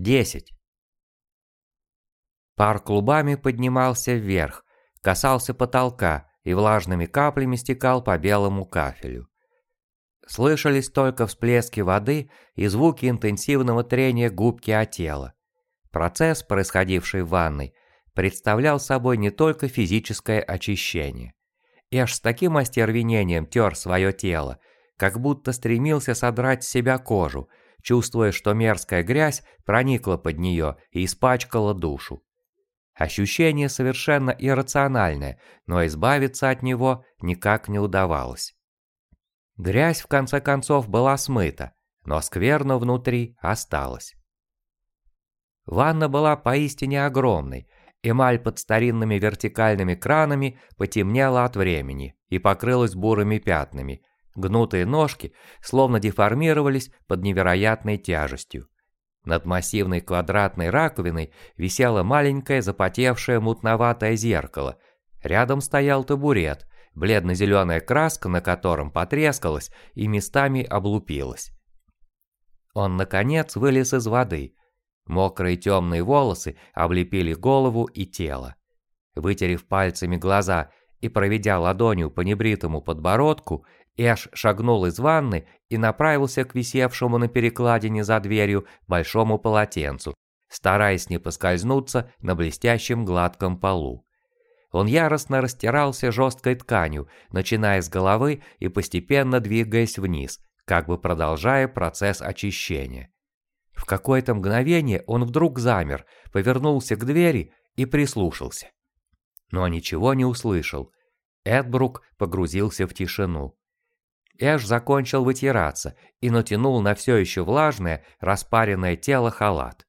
10. Пар клубами поднимался вверх, касался потолка и влажными каплями стекал по белому кафелю. Слышались только всплески воды и звуки интенсивного трения губки о тело. Процесс, происходивший в ванной, представлял собой не только физическое очищение. Эш с таким остервенением тер свое тело, как будто стремился содрать с себя кожу, чувствуя, что мерзкая грязь проникла под нее и испачкала душу. Ощущение совершенно иррациональное, но избавиться от него никак не удавалось. Грязь в конце концов была смыта, но скверно внутри осталась. Ванна была поистине огромной, эмаль под старинными вертикальными кранами потемнела от времени и покрылась бурыми пятнами, Гнутые ножки словно деформировались под невероятной тяжестью. Над массивной квадратной раковиной висело маленькое запотевшее мутноватое зеркало. Рядом стоял табурет, бледно-зеленая краска на котором потрескалась и местами облупилась. Он, наконец, вылез из воды. Мокрые темные волосы облепили голову и тело. Вытерев пальцами глаза и проведя ладонью по небритому подбородку, Эш шагнул из ванны и направился к висевшему на перекладине за дверью большому полотенцу, стараясь не поскользнуться на блестящем гладком полу. Он яростно растирался жесткой тканью, начиная с головы и постепенно двигаясь вниз, как бы продолжая процесс очищения. В какое-то мгновение он вдруг замер, повернулся к двери и прислушался. Но ничего не услышал. Эдбрук погрузился в тишину. Эш закончил вытираться и натянул на все еще влажное, распаренное тело халат.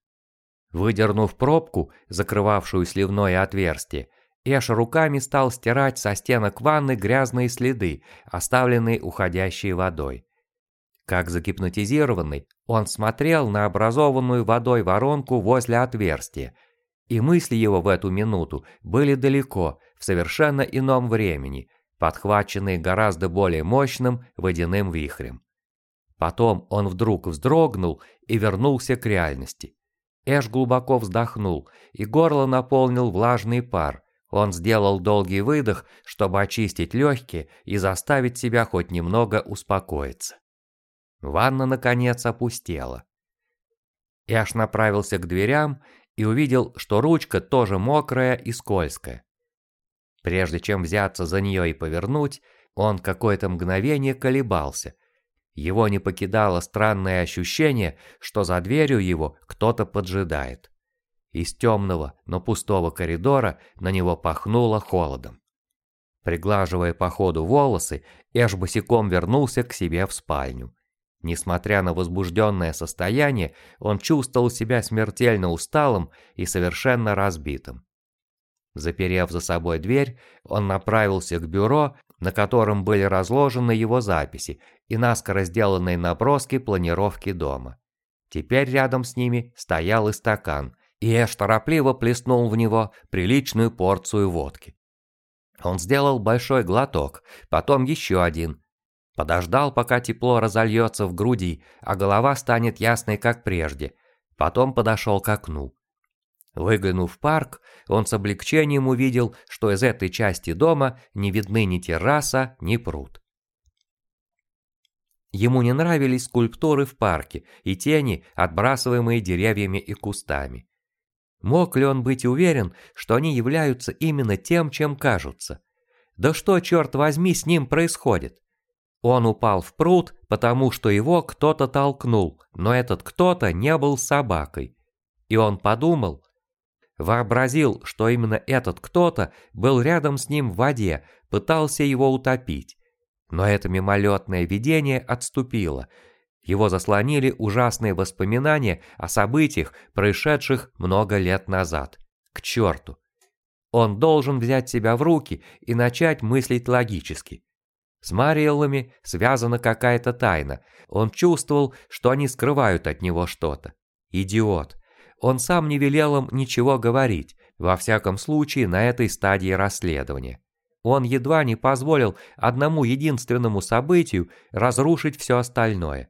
Выдернув пробку, закрывавшую сливное отверстие, Эш руками стал стирать со стенок ванны грязные следы, оставленные уходящей водой. Как загипнотизированный, он смотрел на образованную водой воронку возле отверстия, и мысли его в эту минуту были далеко, в совершенно ином времени – подхваченные гораздо более мощным водяным вихрем. Потом он вдруг вздрогнул и вернулся к реальности. Эш глубоко вздохнул, и горло наполнил влажный пар. Он сделал долгий выдох, чтобы очистить легкие и заставить себя хоть немного успокоиться. Ванна, наконец, опустела. Эш направился к дверям и увидел, что ручка тоже мокрая и скользкая. Прежде чем взяться за нее и повернуть, он какое-то мгновение колебался. Его не покидало странное ощущение, что за дверью его кто-то поджидает. Из темного, но пустого коридора на него пахнуло холодом. Приглаживая по ходу волосы, Эш босиком вернулся к себе в спальню. Несмотря на возбужденное состояние, он чувствовал себя смертельно усталым и совершенно разбитым. Заперев за собой дверь, он направился к бюро, на котором были разложены его записи и наскоро сделанные наброски планировки дома. Теперь рядом с ними стоял и стакан, и Эш торопливо плеснул в него приличную порцию водки. Он сделал большой глоток, потом еще один. Подождал, пока тепло разольется в груди, а голова станет ясной, как прежде. Потом подошел к окну. Выглянув в парк, он с облегчением увидел, что из этой части дома не видны ни терраса, ни пруд. Ему не нравились скульптуры в парке и тени, отбрасываемые деревьями и кустами. Мог ли он быть уверен, что они являются именно тем, чем кажутся? Да что, черт возьми, с ним происходит? Он упал в пруд, потому что его кто-то толкнул, но этот кто-то не был собакой. И он подумал, Вообразил, что именно этот кто-то был рядом с ним в воде, пытался его утопить. Но это мимолетное видение отступило. Его заслонили ужасные воспоминания о событиях, происшедших много лет назад. К черту. Он должен взять себя в руки и начать мыслить логически. С Мариэллами связана какая-то тайна. Он чувствовал, что они скрывают от него что-то. Идиот. Он сам не велел им ничего говорить, во всяком случае на этой стадии расследования. Он едва не позволил одному единственному событию разрушить все остальное.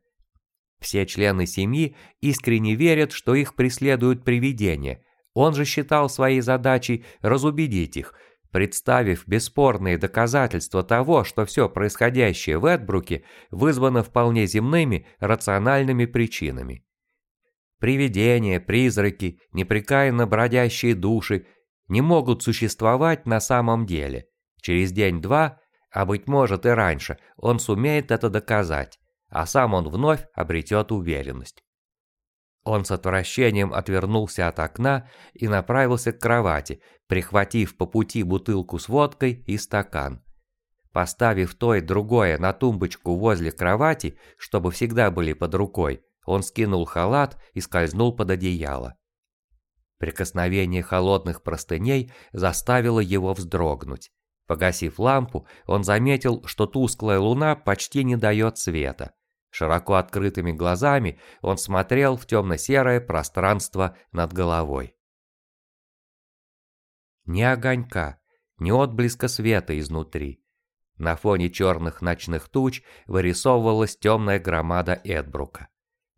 Все члены семьи искренне верят, что их преследуют привидения. Он же считал своей задачей разубедить их, представив бесспорные доказательства того, что все происходящее в Эдбруке вызвано вполне земными, рациональными причинами. Привидения, призраки, непрекаянно бродящие души не могут существовать на самом деле. Через день-два, а быть может и раньше, он сумеет это доказать, а сам он вновь обретет уверенность. Он с отвращением отвернулся от окна и направился к кровати, прихватив по пути бутылку с водкой и стакан. Поставив то и другое на тумбочку возле кровати, чтобы всегда были под рукой, он скинул халат и скользнул под одеяло. Прикосновение холодных простыней заставило его вздрогнуть. Погасив лампу, он заметил, что тусклая луна почти не дает света. Широко открытыми глазами он смотрел в темно-серое пространство над головой. Ни огонька, ни отблеска света изнутри. На фоне черных ночных туч вырисовывалась темная громада Эдбрука.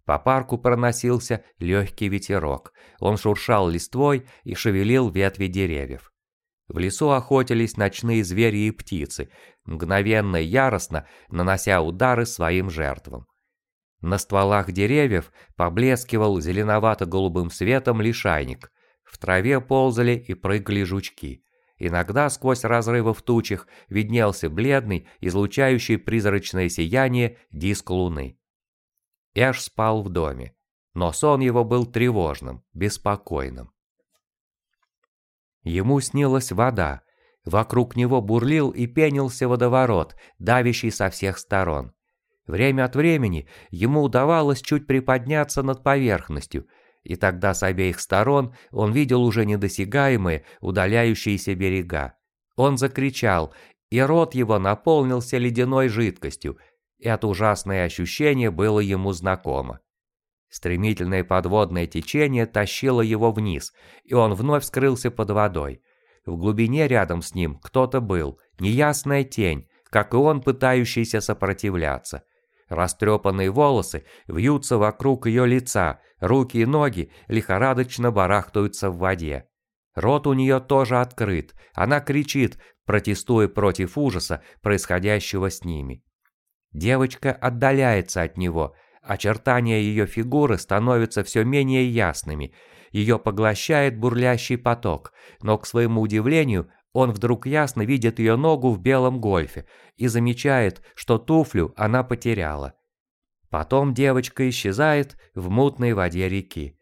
По парку проносился легкий ветерок. Он шуршал листвой и шевелил ветви деревьев. В лесу охотились ночные звери и птицы, мгновенно и яростно нанося удары своим жертвам. На стволах деревьев поблескивал зеленовато-голубым светом лишайник. В траве ползали и прыгали жучки. Иногда сквозь разрывы в тучах виднелся бледный, излучающий призрачное сияние диск луны. Эш спал в доме, но сон его был тревожным, беспокойным. Ему снилась вода, вокруг него бурлил и пенился водоворот, давящий со всех сторон. Время от времени ему удавалось чуть приподняться над поверхностью, и тогда с обеих сторон он видел уже недосягаемые, удаляющиеся берега. Он закричал, и рот его наполнился ледяной жидкостью, это ужасное ощущение было ему знакомо. Стремительное подводное течение тащило его вниз, и он вновь скрылся под водой. В глубине рядом с ним кто-то был, неясная тень, как и он, пытающийся сопротивляться. Растрепанные волосы вьются вокруг ее лица, руки и ноги лихорадочно барахтаются в воде. Рот у нее тоже открыт, она кричит, протестуя против ужаса, происходящего с ними. Девочка отдаляется от него, очертания ее фигуры становятся все менее ясными, ее поглощает бурлящий поток, но, к своему удивлению, он вдруг ясно видит ее ногу в белом гольфе и замечает, что туфлю она потеряла. Потом девочка исчезает в мутной воде реки.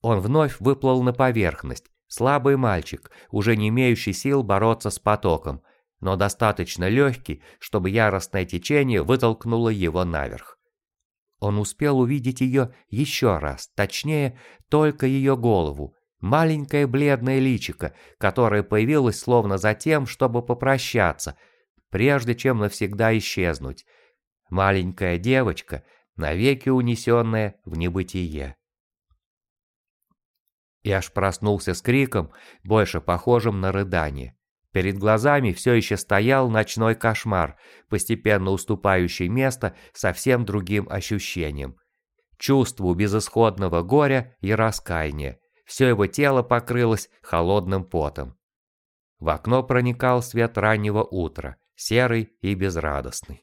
Он вновь выплыл на поверхность, слабый мальчик, уже не имеющий сил бороться с потоком – но достаточно легкий, чтобы яростное течение вытолкнуло его наверх. Он успел увидеть ее еще раз, точнее, только ее голову, маленькое бледное личико, которое появилось словно за тем, чтобы попрощаться, прежде чем навсегда исчезнуть. Маленькая девочка, навеки унесенная в небытие. Я аж проснулся с криком, больше похожим на рыдание. Перед глазами все еще стоял ночной кошмар, постепенно уступающий место совсем другим ощущениям. Чувству безысходного горя и раскаяния. Все его тело покрылось холодным потом. В окно проникал свет раннего утра, серый и безрадостный.